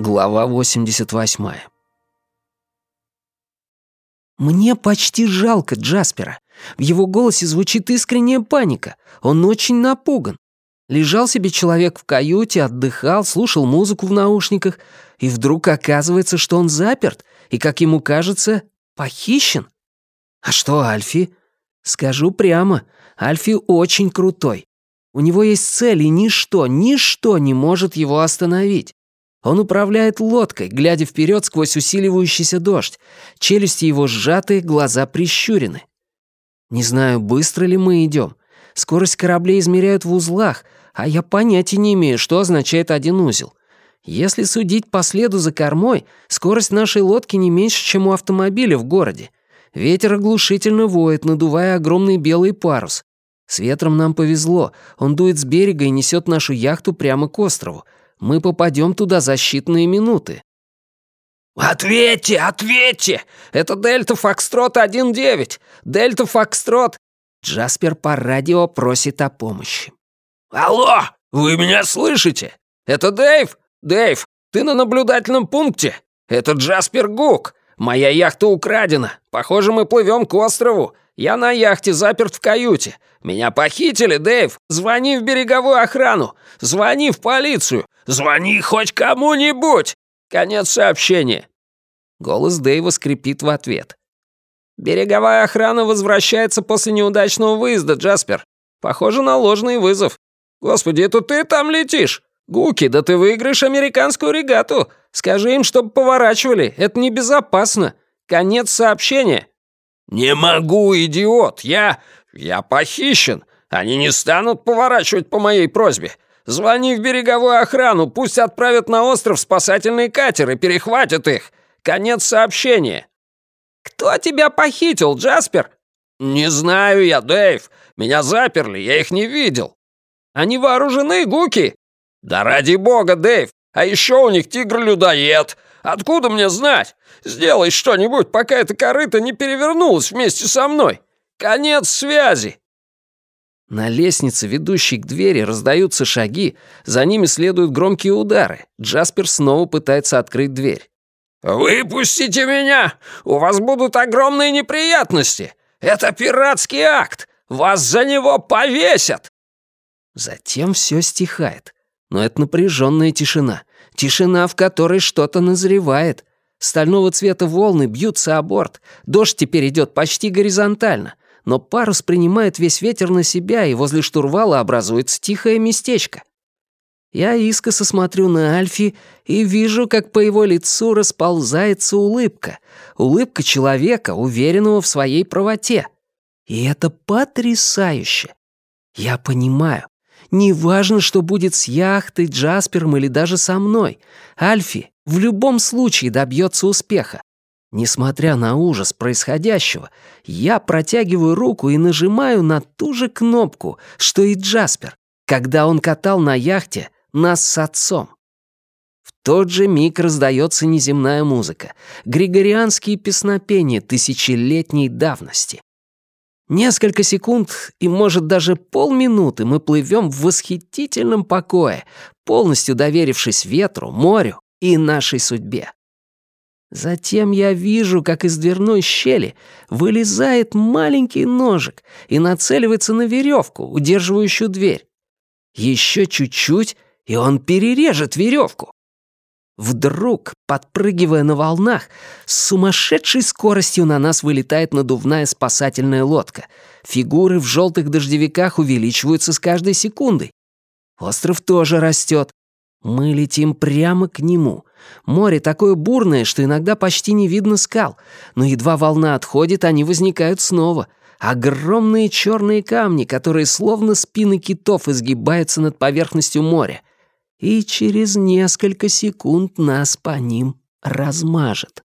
Глава 88. Мне почти жалко Джаспера. В его голосе звучит искренняя паника. Он очень напуган. Лежал себе человек в каюте, отдыхал, слушал музыку в наушниках, и вдруг оказывается, что он заперт и, как ему кажется, похищен. А что Альфи? Скажу прямо, Альфи очень крутой. У него есть цель, и ничто, ничто не может его остановить. Он управляет лодкой, глядя вперед сквозь усиливающийся дождь. Челюсти его сжаты, глаза прищурены. Не знаю, быстро ли мы идем. Скорость кораблей измеряют в узлах, а я понятия не имею, что означает один узел. Если судить по следу за кормой, скорость нашей лодки не меньше, чем у автомобиля в городе. Ветер оглушительно воет, надувая огромный белый парус. С ветром нам повезло. Он дует с берега и несет нашу яхту прямо к острову. Мы попадем туда за считанные минуты». «Ответьте, ответьте! Это Дельта Фокстрот 1-9! Дельта Фокстрот...» Джаспер по радио просит о помощи. «Алло, вы меня слышите? Это Дэйв? Дэйв, ты на наблюдательном пункте? Это Джаспер Гук. Моя яхта украдена. Похоже, мы плывем к острову. Я на яхте заперт в каюте. Меня похитили, Дэйв. Звони в береговую охрану. Звони в полицию. Звони хоть кому-нибудь. Конец сообщения. Голос Дэйва скрипит в ответ. «Береговая охрана возвращается после неудачного выезда, Джаспер. Похоже на ложный вызов. Господи, это ты там летишь? Гуки, да ты выиграешь американскую регату. Скажи им, чтобы поворачивали. Это небезопасно. Конец сообщения». «Не могу, идиот! Я... я похищен! Они не станут поворачивать по моей просьбе! Звони в береговую охрану, пусть отправят на остров спасательные катеры, перехватят их! Конец сообщения!» «Кто тебя похитил, Джаспер?» «Не знаю я, Дэйв. Меня заперли, я их не видел». «Они вооружены, Гуки?» «Да ради бога, Дэйв! А еще у них тигр-людоед! Откуда мне знать? Сделай что-нибудь, пока эта корыта не перевернулась вместе со мной. Конец связи!» На лестнице, ведущей к двери, раздаются шаги, за ними следуют громкие удары. Джаспер снова пытается открыть дверь. «Выпустите меня! У вас будут огромные неприятности! Это пиратский акт! Вас за него повесят!» Затем все стихает. Но это напряженная тишина. Тишина, в которой что-то назревает. Стального цвета волны бьются о борт. Дождь теперь идет почти горизонтально. Но парус принимает весь ветер на себя, и возле штурвала образуется тихое местечко. Я искоса смотрю на Альфи и вижу, как по его лицу расползается улыбка. Улыбка человека, уверенного в своей правоте. И это потрясающе. Я понимаю, Неважно, что будет с яхтой, Джаспером или даже со мной. Альфи в любом случае добьется успеха. Несмотря на ужас происходящего, я протягиваю руку и нажимаю на ту же кнопку, что и Джаспер, когда он катал на яхте нас с отцом. В тот же миг раздается неземная музыка, григорианские песнопения тысячелетней давности. Несколько секунд и, может, даже полминуты мы плывем в восхитительном покое, полностью доверившись ветру, морю и нашей судьбе. Затем я вижу, как из дверной щели вылезает маленький ножик и нацеливается на веревку, удерживающую дверь. Еще чуть-чуть, и он перережет веревку. Вдруг, подпрыгивая на волнах, с сумасшедшей скоростью на нас вылетает надувная спасательная лодка. Фигуры в желтых дождевиках увеличиваются с каждой секундой. Остров тоже растет. Мы летим прямо к нему. Море такое бурное, что иногда почти не видно скал, но едва волна отходит, они возникают снова. Огромные черные камни, которые словно спины китов изгибаются над поверхностью моря — и через несколько секунд нас по ним размажет.